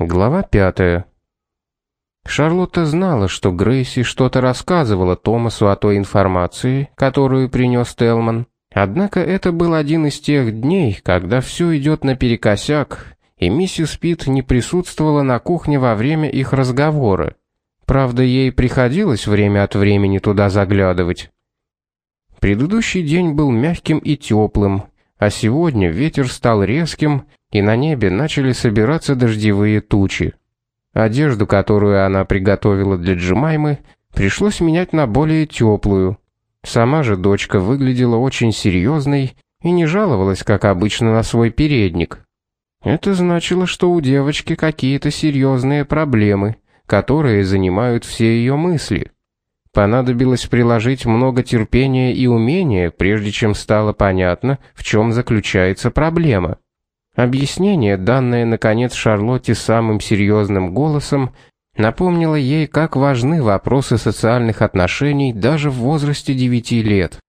Глава пятая. Шарлотта знала, что Грейси что-то рассказывала Томасу о той информации, которую принес Телман. Однако это был один из тех дней, когда все идет наперекосяк, и миссис Пит не присутствовала на кухне во время их разговора. Правда, ей приходилось время от времени туда заглядывать. Предыдущий день был мягким и теплым, а сегодня ветер стал резким, и на небе начали собираться дождевые тучи. Одежду, которую она приготовила для Джимаймы, пришлось менять на более теплую. Сама же дочка выглядела очень серьезной и не жаловалась, как обычно, на свой передник. Это значило, что у девочки какие-то серьезные проблемы, которые занимают все ее мысли. Понадобилось приложить много терпения и умения, прежде чем стало понятно, в чем заключается проблема. Объяснение, данное наконец Шарлотте самым серьезным голосом, напомнило ей, как важны вопросы социальных отношений даже в возрасте 9 лет.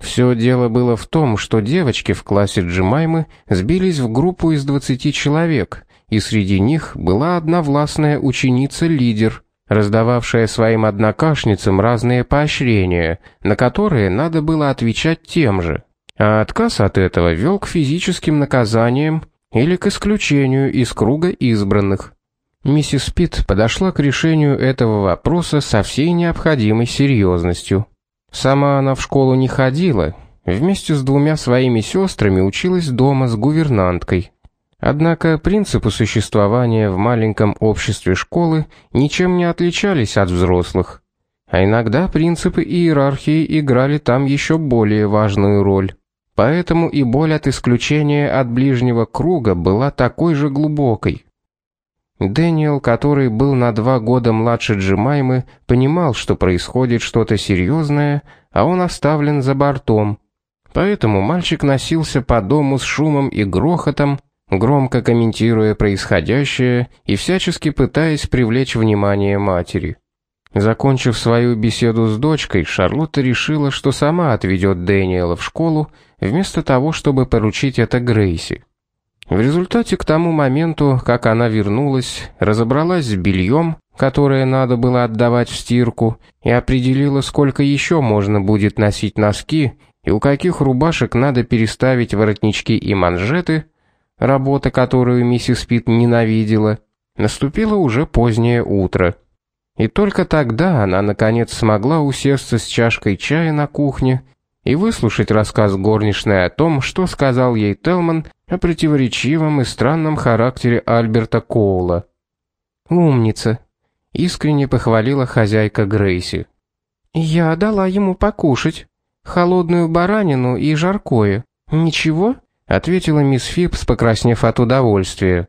Все дело было в том, что девочки в классе Джимаймы сбились в группу из 20 человек, и среди них была одна властная ученица-лидер, раздававшая своим однокашницам разные поощрения, на которые надо было отвечать тем же а отказ от этого вел к физическим наказаниям или к исключению из круга избранных. Миссис Питт подошла к решению этого вопроса со всей необходимой серьезностью. Сама она в школу не ходила, вместе с двумя своими сестрами училась дома с гувернанткой. Однако принципы существования в маленьком обществе школы ничем не отличались от взрослых. А иногда принципы иерархии играли там еще более важную роль. Поэтому и боль от исключения от ближнего круга была такой же глубокой. Дэниел, который был на два года младше Джимаймы, понимал, что происходит что-то серьезное, а он оставлен за бортом. Поэтому мальчик носился по дому с шумом и грохотом, громко комментируя происходящее и всячески пытаясь привлечь внимание матери. Закончив свою беседу с дочкой, Шарлотта решила, что сама отведет Дэниела в школу, вместо того, чтобы поручить это Грейси. В результате к тому моменту, как она вернулась, разобралась с бельем, которое надо было отдавать в стирку, и определила, сколько еще можно будет носить носки и у каких рубашек надо переставить воротнички и манжеты, работа, которую миссис Пит ненавидела, наступило уже позднее утро. И только тогда она наконец смогла усесться с чашкой чая на кухне и выслушать рассказ горничной о том, что сказал ей Телман о противоречивом и странном характере Альберта Коула. «Умница!» — искренне похвалила хозяйка Грейси. «Я дала ему покушать. Холодную баранину и жаркое. Ничего?» — ответила мисс Фипс, покраснев от удовольствия.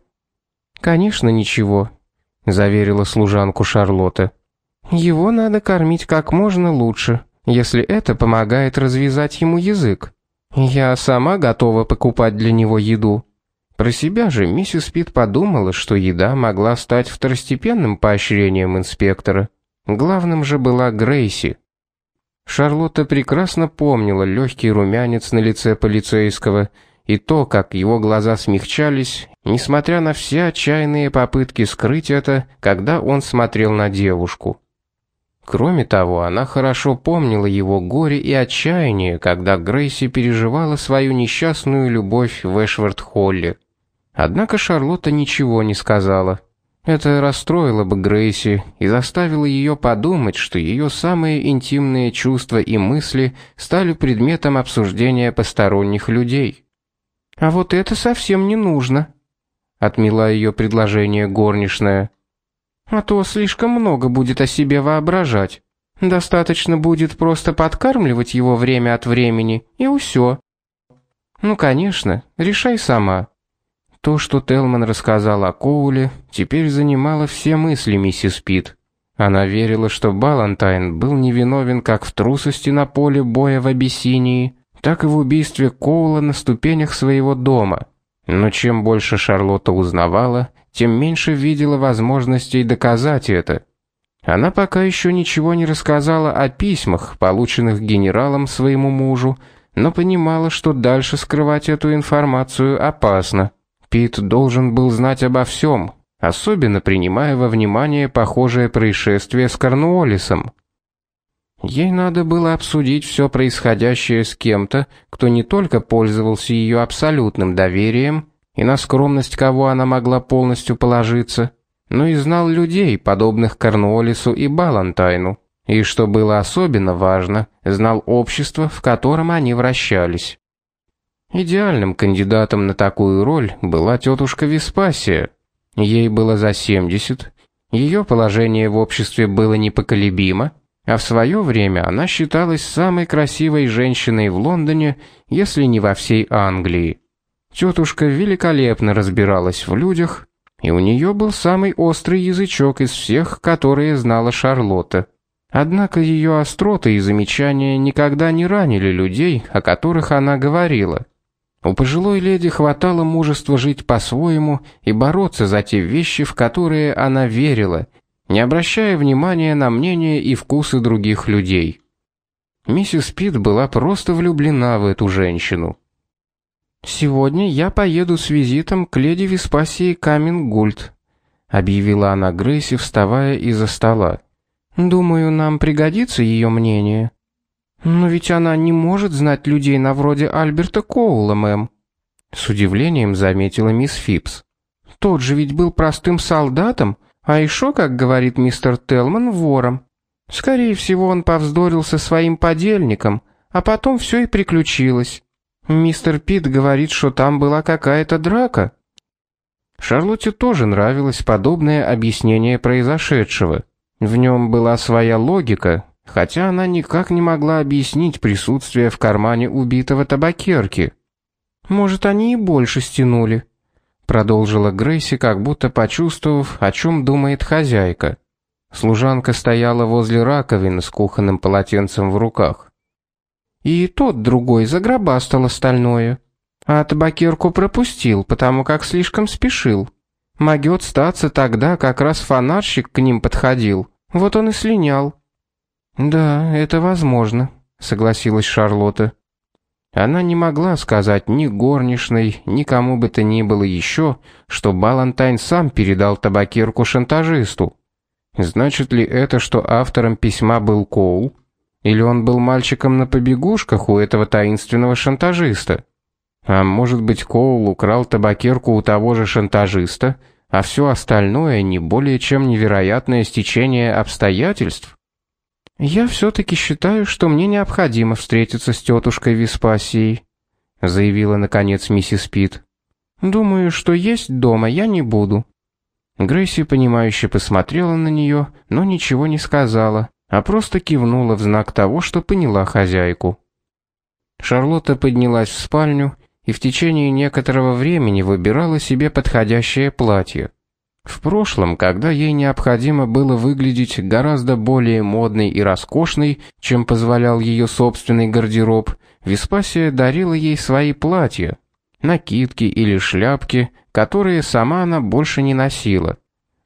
«Конечно, ничего», заверила служанку Шарлотта. Его надо кормить как можно лучше, если это помогает развязать ему язык. Я сама готова покупать для него еду. Про себя же миссис Пит подумала, что еда могла стать второстепенным поощрением инспектора. Главным же была Грейси. Шарлотта прекрасно помнила легкий румянец на лице полицейского и то, как его глаза смягчались, несмотря на все отчаянные попытки скрыть это, когда он смотрел на девушку. Кроме того, она хорошо помнила его горе и отчаяние, когда Грейси переживала свою несчастную любовь в Эшвард-Холле. Однако Шарлотта ничего не сказала. Это расстроило бы Грейси и заставило ее подумать, что ее самые интимные чувства и мысли стали предметом обсуждения посторонних людей. А вот это совсем не нужно, отмела ее предложение горничная. А то слишком много будет о себе воображать. Достаточно будет просто подкармливать его время от времени, и усё. Ну, конечно, решай сама. То, что Телман рассказал о Коуле, теперь занимало все мысли миссис Пит. Она верила, что Балантайн был невиновен как в трусости на поле боя в Абиссинии, так и в убийстве Коула на ступенях своего дома. Но чем больше Шарлотта узнавала, тем меньше видела возможностей доказать это. Она пока еще ничего не рассказала о письмах, полученных генералом своему мужу, но понимала, что дальше скрывать эту информацию опасно. Пит должен был знать обо всем, особенно принимая во внимание похожее происшествие с Корнуоллисом. Ей надо было обсудить все происходящее с кем-то, кто не только пользовался ее абсолютным доверием, и на скромность кого она могла полностью положиться, но и знал людей, подобных Корнуоллису и Балантайну, и, что было особенно важно, знал общество, в котором они вращались. Идеальным кандидатом на такую роль была тетушка Веспасия. Ей было за 70, ее положение в обществе было непоколебимо, а в свое время она считалась самой красивой женщиной в Лондоне, если не во всей Англии. Тетушка великолепно разбиралась в людях, и у нее был самый острый язычок из всех, которые знала Шарлотта. Однако ее остроты и замечания никогда не ранили людей, о которых она говорила. У пожилой леди хватало мужества жить по-своему и бороться за те вещи, в которые она верила, не обращая внимания на мнения и вкусы других людей. Миссис Пит была просто влюблена в эту женщину. «Сегодня я поеду с визитом к леди Веспасии Камингульт», объявила она Грейси, вставая из-за стола. «Думаю, нам пригодится ее мнение». «Но ведь она не может знать людей на вроде Альберта Коула, мэм», с удивлением заметила мисс Фипс. «Тот же ведь был простым солдатом, а еще, как говорит мистер Телман, вором. Скорее всего, он повздорил со своим подельником, а потом все и приключилось. Мистер Пит говорит, что там была какая-то драка. Шарлотте тоже нравилось подобное объяснение произошедшего. В нем была своя логика, хотя она никак не могла объяснить присутствие в кармане убитого табакерки. Может, они и больше стянули, продолжила Грейси, как будто почувствовав, о чем думает хозяйка. Служанка стояла возле раковины с кухонным полотенцем в руках. И тот другой загробастал остальное, а табакерку пропустил, потому как слишком спешил. Могет статься тогда, как раз фонарщик к ним подходил. Вот он и слинял. Да, это возможно, согласилась Шарлотта. Она не могла сказать ни горничной, ни кому бы то ни было еще, что Балантайн сам передал табакерку шантажисту. Значит ли это, что автором письма был Коул? Или он был мальчиком на побегушках у этого таинственного шантажиста? А может быть, Коул украл табакерку у того же шантажиста, а все остальное не более чем невероятное стечение обстоятельств? «Я все-таки считаю, что мне необходимо встретиться с тетушкой Веспасией», заявила наконец миссис Пит. «Думаю, что есть дома я не буду». Грейси, понимающе посмотрела на нее, но ничего не сказала, а просто кивнула в знак того, что поняла хозяйку. Шарлотта поднялась в спальню и в течение некоторого времени выбирала себе подходящее платье. В прошлом, когда ей необходимо было выглядеть гораздо более модной и роскошной, чем позволял ее собственный гардероб, Веспасия дарила ей свои платья, накидки или шляпки, которые сама она больше не носила.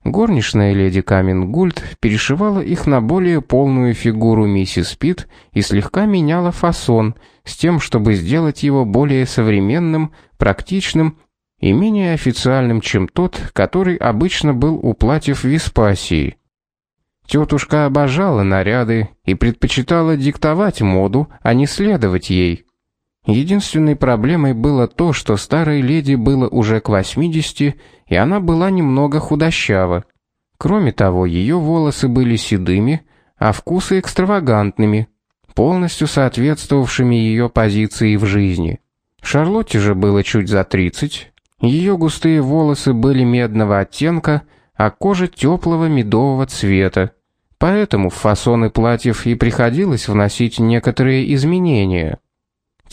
Горничная леди Камингульд перешивала их на более полную фигуру миссис Пит и слегка меняла фасон, с тем, чтобы сделать его более современным, практичным и менее официальным, чем тот, который обычно был у платьев Веспасии. Тетушка обожала наряды и предпочитала диктовать моду, а не следовать ей. Единственной проблемой было то, что старой леди было уже к 80, и она была немного худощава. Кроме того, ее волосы были седыми, а вкусы экстравагантными, полностью соответствовавшими ее позиции в жизни. Шарлотте же было чуть за 30, ее густые волосы были медного оттенка, а кожа теплого медового цвета. Поэтому в фасоны платьев и приходилось вносить некоторые изменения.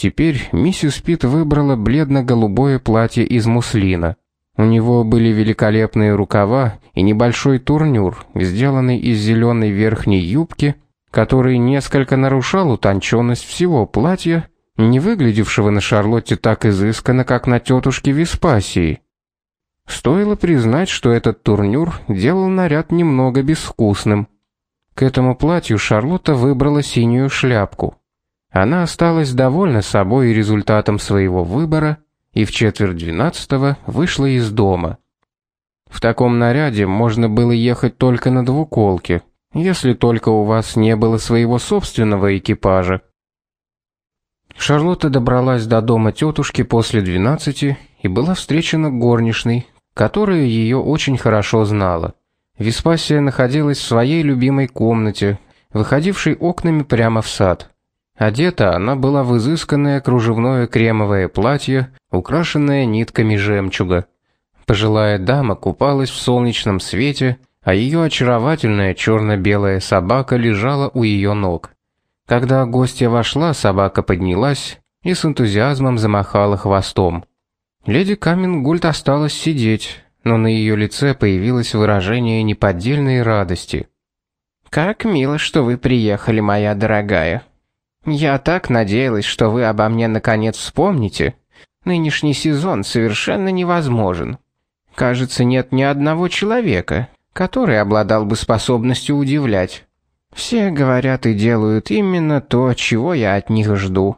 Теперь миссис Пит выбрала бледно-голубое платье из муслина. У него были великолепные рукава и небольшой турнюр, сделанный из зеленой верхней юбки, который несколько нарушал утонченность всего платья не выглядевшего на Шарлотте так изысканно, как на тетушке Веспасии. Стоило признать, что этот турнюр делал наряд немного безвкусным. К этому платью Шарлотта выбрала синюю шляпку. Она осталась довольна собой и результатом своего выбора и в четверть двенадцатого вышла из дома. В таком наряде можно было ехать только на двуколке, если только у вас не было своего собственного экипажа. Шарлотта добралась до дома тетушки после двенадцати и была встречена горничной, которая ее очень хорошо знала. Веспасия находилась в своей любимой комнате, выходившей окнами прямо в сад. Одета она была в изысканное кружевное кремовое платье, украшенное нитками жемчуга. Пожилая дама купалась в солнечном свете, а ее очаровательная черно-белая собака лежала у ее ног. Когда гостья вошла, собака поднялась и с энтузиазмом замахала хвостом. Леди Камингульт осталась сидеть, но на ее лице появилось выражение неподдельной радости. «Как мило, что вы приехали, моя дорогая. Я так надеялась, что вы обо мне наконец вспомните. Нынешний сезон совершенно невозможен. Кажется, нет ни одного человека, который обладал бы способностью удивлять. Все говорят и делают именно то, чего я от них жду.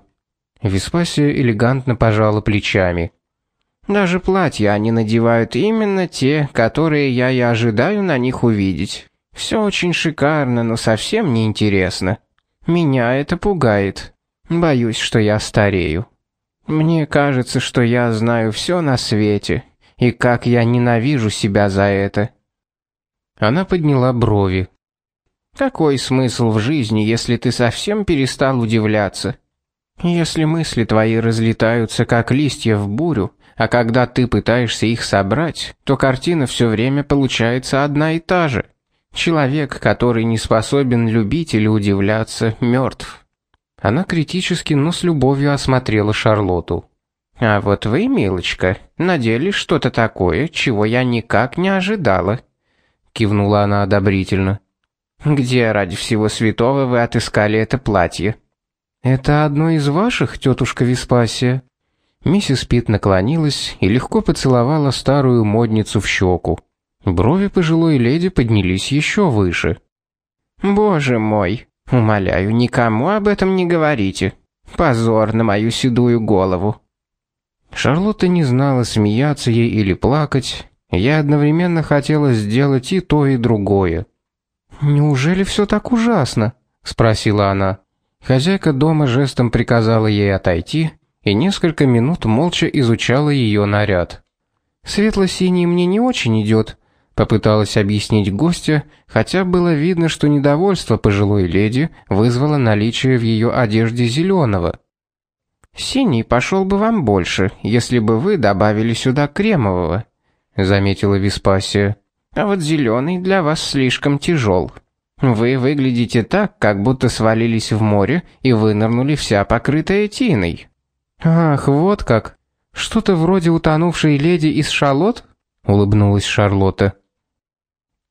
Веспасия элегантно пожала плечами. Даже платья они надевают именно те, которые я и ожидаю на них увидеть. Все очень шикарно, но совсем не интересно. Меня это пугает. Боюсь, что я старею. Мне кажется, что я знаю все на свете, и как я ненавижу себя за это. Она подняла брови. Какой смысл в жизни, если ты совсем перестал удивляться? Если мысли твои разлетаются как листья в бурю, а когда ты пытаешься их собрать, то картина все время получается одна и та же. Человек, который не способен любить или удивляться, мертв. Она критически, но с любовью осмотрела Шарлоту. А вот вы, милочка, надели что-то такое, чего я никак не ожидала, кивнула она одобрительно. Где ради всего святого вы отыскали это платье? Это одно из ваших, тетушка Веспасия. Миссис Пит наклонилась и легко поцеловала старую модницу в щеку. Брови пожилой леди поднялись еще выше. Боже мой, умоляю, никому об этом не говорите. Позор на мою седую голову. Шарлотта не знала, смеяться ей или плакать. Я одновременно хотела сделать и то, и другое. «Неужели все так ужасно?» — спросила она. Хозяйка дома жестом приказала ей отойти и несколько минут молча изучала ее наряд. «Светло-синий мне не очень идет», — попыталась объяснить гостя, хотя было видно, что недовольство пожилой леди вызвало наличие в ее одежде зеленого. «Синий пошел бы вам больше, если бы вы добавили сюда кремового», — заметила Веспасия. А вот зеленый для вас слишком тяжел. Вы выглядите так, как будто свалились в море и вынырнули вся покрытая тиной. Ах, вот как. Что-то вроде утонувшей леди из Шалот? улыбнулась Шарлотта.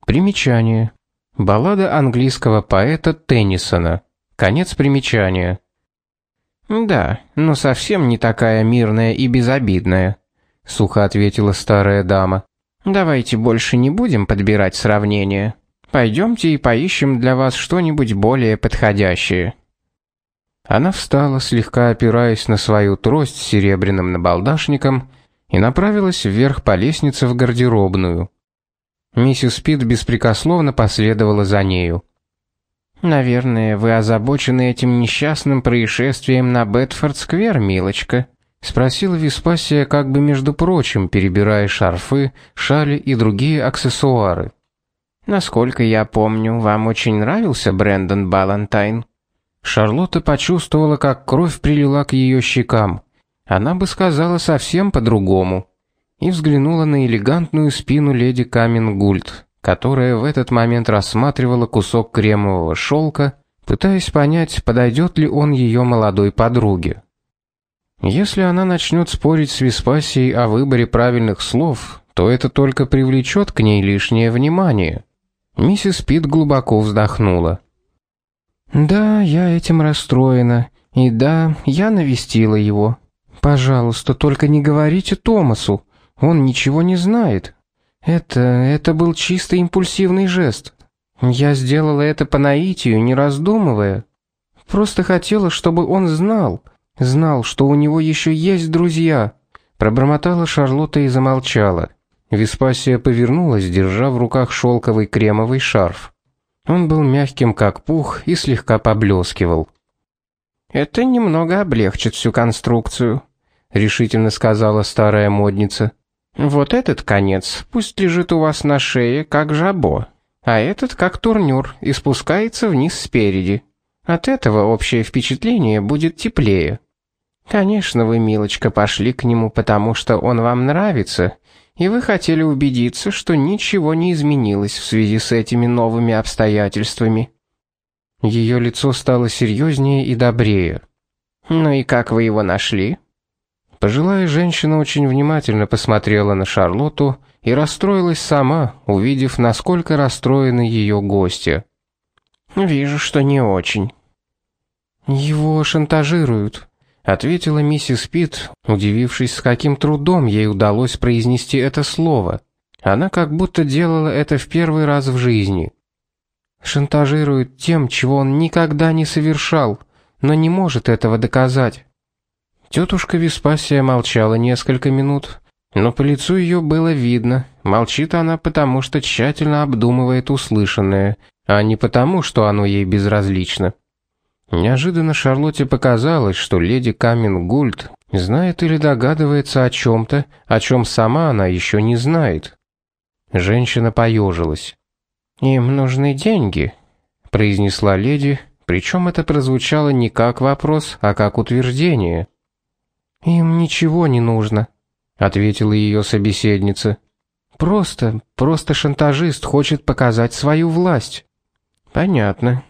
Примечание. Баллада английского поэта Теннисона. Конец примечания. Да, но совсем не такая мирная и безобидная, сухо ответила старая дама. Давайте больше не будем подбирать сравнения. Пойдемте и поищем для вас что-нибудь более подходящее. Она встала, слегка опираясь на свою трость с серебряным набалдашником, и направилась вверх по лестнице в гардеробную. Миссис Пит беспрекословно последовала за нею. Наверное, вы озабочены этим несчастным происшествием на Бетфорд-сквер, милочка, спросила Веспасия, как бы между прочим, перебирая шарфы, шали и другие аксессуары. Насколько я помню, вам очень нравился Брэндон Балантайн. Шарлотта почувствовала, как кровь прилила к ее щекам. Она бы сказала совсем по-другому. И взглянула на элегантную спину леди Камингульт, которая в этот момент рассматривала кусок кремового шелка, пытаясь понять, подойдет ли он ее молодой подруге. Если она начнет спорить с Веспасией о выборе правильных слов, то это только привлечет к ней лишнее внимание. Миссис Пит глубоко вздохнула. Да, я этим расстроена. И да, я навестила его. Пожалуйста, только не говорите Томасу. Он ничего не знает. Это это был чисто импульсивный жест. Я сделала это по наитию, не раздумывая. Просто хотела, чтобы он знал, Знал, что у него еще есть друзья. Пробормотала Шарлотта и замолчала. Веспасия повернулась, держа в руках шелковый кремовый шарф. Он был мягким, как пух, и слегка поблескивал. «Это немного облегчит всю конструкцию», — решительно сказала старая модница. «Вот этот конец пусть лежит у вас на шее, как жабо, а этот как турнюр и спускается вниз спереди. От этого общее впечатление будет теплее. Конечно, вы, милочка, пошли к нему, потому что он вам нравится, и вы хотели убедиться, что ничего не изменилось в связи с этими новыми обстоятельствами. Ее лицо стало серьезнее и добрее. Ну и как вы его нашли? Пожилая женщина очень внимательно посмотрела на Шарлотту и расстроилась сама, увидев, насколько расстроены ее гости. Вижу, что не очень. Его шантажируют, ответила миссис Пит, удивившись, с каким трудом ей удалось произнести это слово. Она как будто делала это в первый раз в жизни. Шантажирует тем, чего он никогда не совершал, но не может этого доказать. Тетушка Веспасия молчала несколько минут, но по лицу ее было видно, молчит она потому, что тщательно обдумывает услышанное, а не потому, что оно ей безразлично. Неожиданно Шарлотте показалось, что леди Камингульд знает или догадывается о чем-то, о чем сама она еще не знает. Женщина поежилась. «Им нужны деньги», — произнесла леди, причем это прозвучало не как вопрос, а как утверждение. «Им ничего не нужно», — ответила ее собеседница. «Просто, просто шантажист хочет показать свою власть». «Понятно»,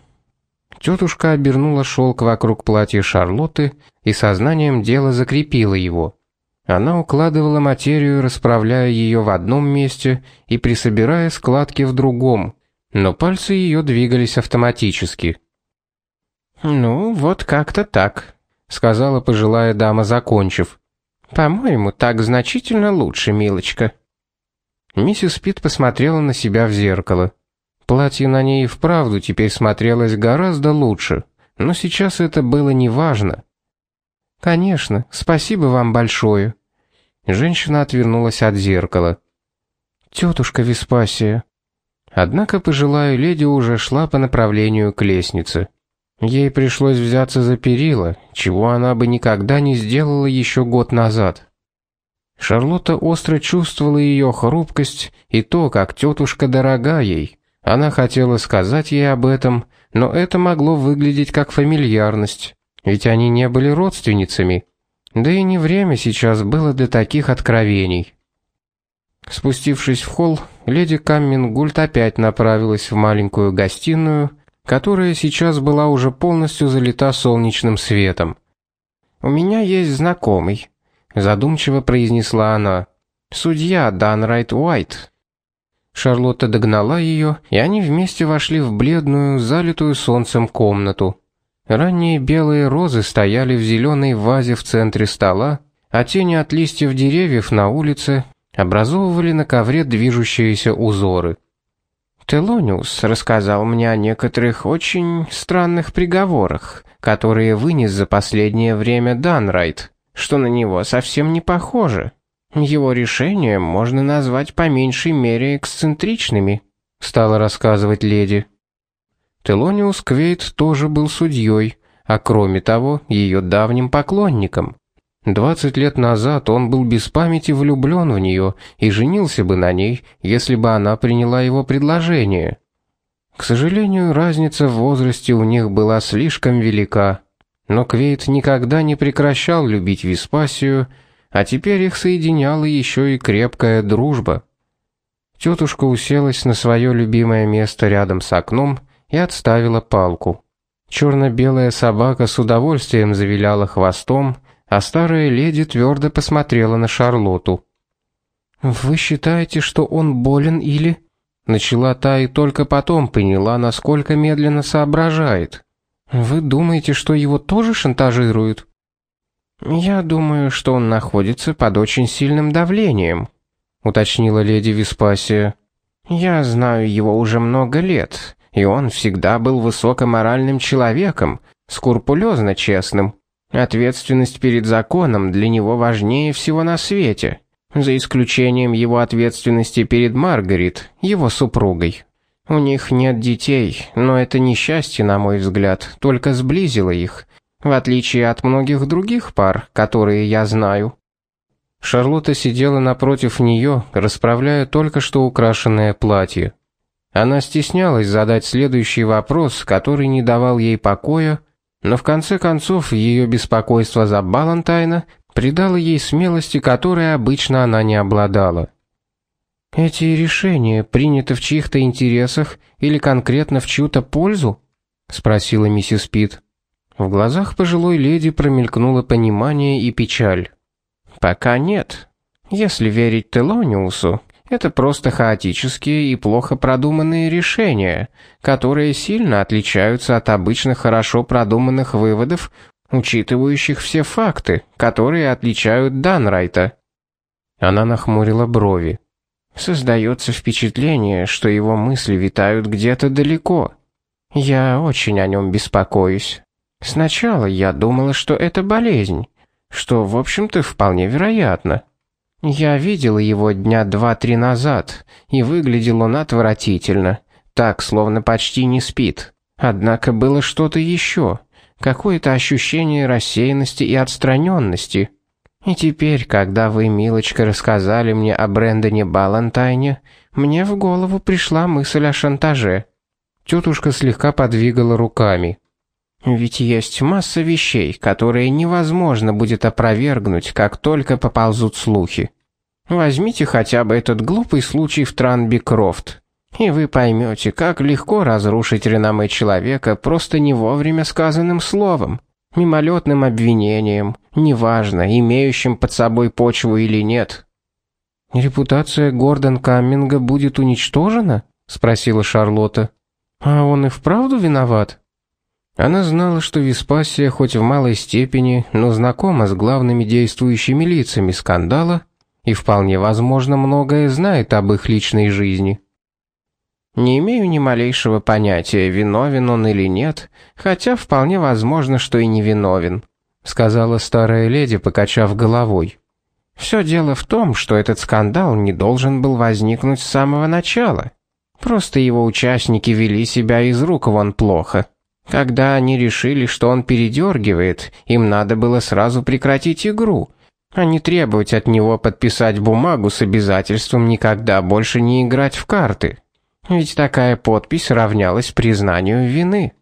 Тетушка обернула шелк вокруг платья Шарлотты и сознанием дела закрепила его. Она укладывала материю, расправляя ее в одном месте и присобирая складки в другом, но пальцы ее двигались автоматически. «Ну, вот как-то так», — сказала пожилая дама, закончив. «По-моему, так значительно лучше, милочка». Миссис Пит посмотрела на себя в зеркало. Платье на ней и вправду теперь смотрелось гораздо лучше, но сейчас это было неважно. «Конечно, спасибо вам большое». Женщина отвернулась от зеркала. «Тетушка Веспасия». Однако пожилая леди уже шла по направлению к лестнице. Ей пришлось взяться за перила, чего она бы никогда не сделала еще год назад. Шарлотта остро чувствовала ее хрупкость и то, как тетушка дорога ей. Она хотела сказать ей об этом, но это могло выглядеть как фамильярность, ведь они не были родственницами. Да и не время сейчас было для таких откровений. Спустившись в холл, леди Каммингульт опять направилась в маленькую гостиную, которая сейчас была уже полностью залита солнечным светом. «У меня есть знакомый», — задумчиво произнесла она. «Судья Данрайт Уайт, Шарлотта догнала ее, и они вместе вошли в бледную, залитую солнцем комнату. Ранние белые розы стояли в зеленой вазе в центре стола, а тени от листьев деревьев на улице образовывали на ковре движущиеся узоры. Телониус рассказал мне о некоторых очень странных приговорах, которые вынес за последнее время Данрайт, что на него совсем не похоже. Его решения можно назвать по меньшей мере эксцентричными, стала рассказывать леди. Телониус Квейт тоже был судьей, а кроме того, ее давним поклонником. Двадцать лет назад он был без памяти влюблен в нее и женился бы на ней, если бы она приняла его предложение. К сожалению, разница в возрасте у них была слишком велика. Но Квейт никогда не прекращал любить Веспасию, а теперь их соединяла еще и крепкая дружба. Тетушка уселась на свое любимое место рядом с окном и отставила палку. Черно-белая собака с удовольствием завиляла хвостом, а старая леди твердо посмотрела на Шарлоту. «Вы считаете, что он болен или...» Начала та и только потом поняла, насколько медленно соображает. «Вы думаете, что его тоже шантажируют?» «Я думаю, что он находится под очень сильным давлением», — уточнила леди Веспасия. «Я знаю его уже много лет, и он всегда был высокоморальным человеком, скрупулезно честным. Ответственность перед законом для него важнее всего на свете. за исключением его ответственности перед Маргарет, его супругой. У них нет детей, но это несчастье, на мой взгляд, только сблизило их, в отличие от многих других пар, которые я знаю. Шарлотта сидела напротив нее, расправляя только что украшенное платье. Она стеснялась задать следующий вопрос, который не давал ей покоя, но в конце концов ее беспокойство за Балантайна придало ей смелости, которой обычно она не обладала. Эти решения приняты в чьих-то интересах или конкретно в чью-то пользу? спросила миссис Пит. В глазах пожилой леди промелькнуло понимание и печаль. Пока нет. Если верить Телониусу, это просто хаотические и плохо продуманные решения, которые сильно отличаются от обычных хорошо продуманных выводов, учитывающих все факты, которые отличают Данрайта. Она нахмурила брови. Создается впечатление, что его мысли витают где-то далеко. Я очень о нем беспокоюсь. Сначала я думала, что это болезнь, что, в общем-то, вполне вероятно. Я видела его дня два-три назад, и выглядел он отвратительно, так, словно почти не спит. Однако было что-то еще, какое-то ощущение рассеянности и отстраненности. И теперь, когда вы, милочка, рассказали мне о Брэндоне Балантайне, мне в голову пришла мысль о шантаже. Тетушка слегка подвигала руками. Ведь есть масса вещей, которые невозможно будет опровергнуть, как только поползут слухи. Возьмите хотя бы этот глупый случай в Транби Крофт, и вы поймете, как легко разрушить реноме человека просто не вовремя сказанным словом, мимолетным обвинением, неважно, имеющим под собой почву или нет. «Репутация Гордон Камминга будет уничтожена?» — спросила Шарлотта. «А он и вправду виноват?» Она знала, что Веспасия хоть в малой степени, но знакома с главными действующими лицами скандала и вполне возможно многое знает об их личной жизни. Не имею ни малейшего понятия, виновен он или нет, хотя вполне возможно, что и не виновен, сказала старая леди, покачав головой. Все дело в том, что этот скандал не должен был возникнуть с самого начала. Просто его участники вели себя из рук вон плохо. Когда они решили, что он передергивает, им надо было сразу прекратить игру, а не требовать от него подписать бумагу с обязательством никогда больше не играть в карты. Ведь такая подпись равнялась признанию вины.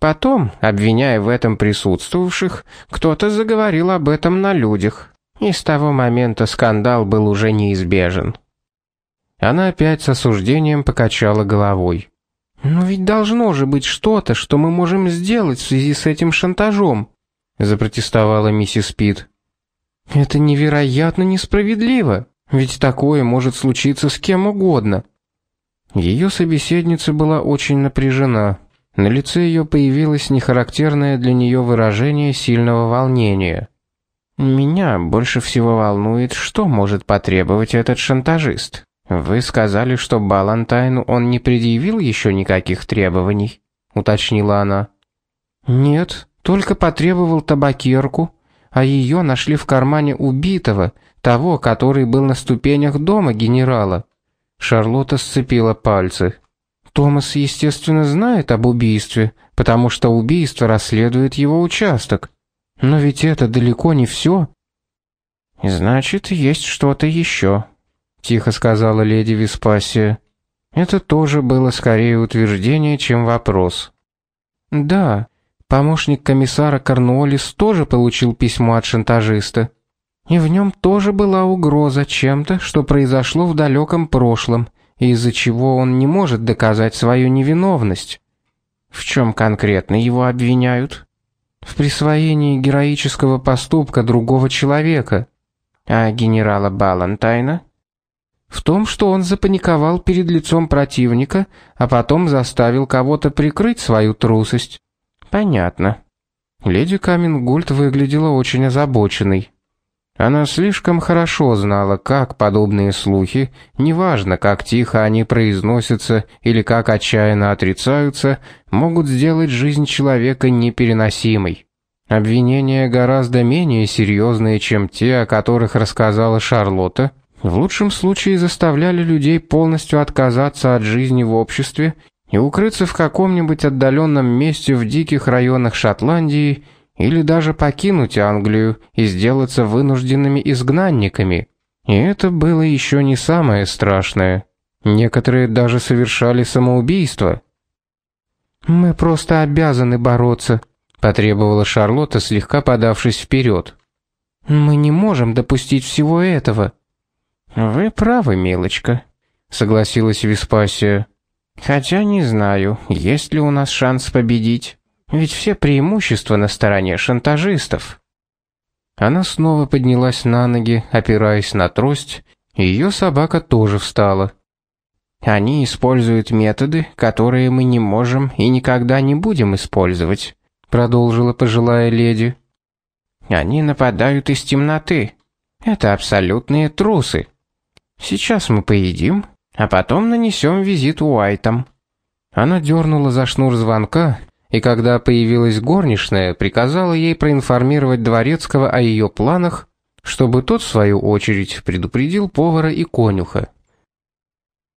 Потом, обвиняя в этом присутствовавших, кто-то заговорил об этом на людях. И с того момента скандал был уже неизбежен. Она опять с осуждением покачала головой. «Но ведь должно же быть что-то, что мы можем сделать в связи с этим шантажом», запротестовала миссис Пит. «Это невероятно несправедливо, ведь такое может случиться с кем угодно». Ее собеседница была очень напряжена. На лице ее появилось нехарактерное для нее выражение сильного волнения. «Меня больше всего волнует, что может потребовать этот шантажист», «Вы сказали, что Балантайну он не предъявил еще никаких требований», — уточнила она. «Нет, только потребовал табакерку, а ее нашли в кармане убитого, того, который был на ступенях дома генерала». Шарлотта сцепила пальцы. «Томас, естественно, знает об убийстве, потому что убийство расследует его участок. Но ведь это далеко не все». «Значит, есть что-то еще», тихо сказала леди Веспасия. Это тоже было скорее утверждение, чем вопрос. Да, помощник комиссара Корнуоллис тоже получил письмо от шантажиста. И в нем тоже была угроза чем-то, что произошло в далеком прошлом, из-за чего он не может доказать свою невиновность. В чем конкретно его обвиняют? В присвоении героического поступка другого человека. А генерала Балантайна? В том, что он запаниковал перед лицом противника, а потом заставил кого-то прикрыть свою трусость. Понятно. Леди Камингульт выглядела очень озабоченной. Она слишком хорошо знала, как подобные слухи, неважно, как тихо они произносятся или как отчаянно отрицаются, могут сделать жизнь человека непереносимой. Обвинения гораздо менее серьезные, чем те, о которых рассказала Шарлотта, в лучшем случае заставляли людей полностью отказаться от жизни в обществе и укрыться в каком-нибудь отдаленном месте в диких районах Шотландии или даже покинуть Англию и сделаться вынужденными изгнанниками. И это было еще не самое страшное. Некоторые даже совершали самоубийство. «Мы просто обязаны бороться», потребовала Шарлотта, слегка подавшись вперед. Мы не можем допустить всего этого. Вы правы, милочка, согласилась Веспасия. Хотя не знаю, есть ли у нас шанс победить, ведь все преимущества на стороне шантажистов. Она снова поднялась на ноги, опираясь на трость, и ее собака тоже встала. Они используют методы, которые мы не можем и никогда не будем использовать продолжила пожилая леди. Они нападают из темноты. Это абсолютные трусы. Сейчас мы поедим, а потом нанесем визит Уайтам. Она дернула за шнур звонка, и когда появилась горничная, приказала ей проинформировать дворецкого о ее планах, чтобы тот в свою очередь предупредил повара и конюха.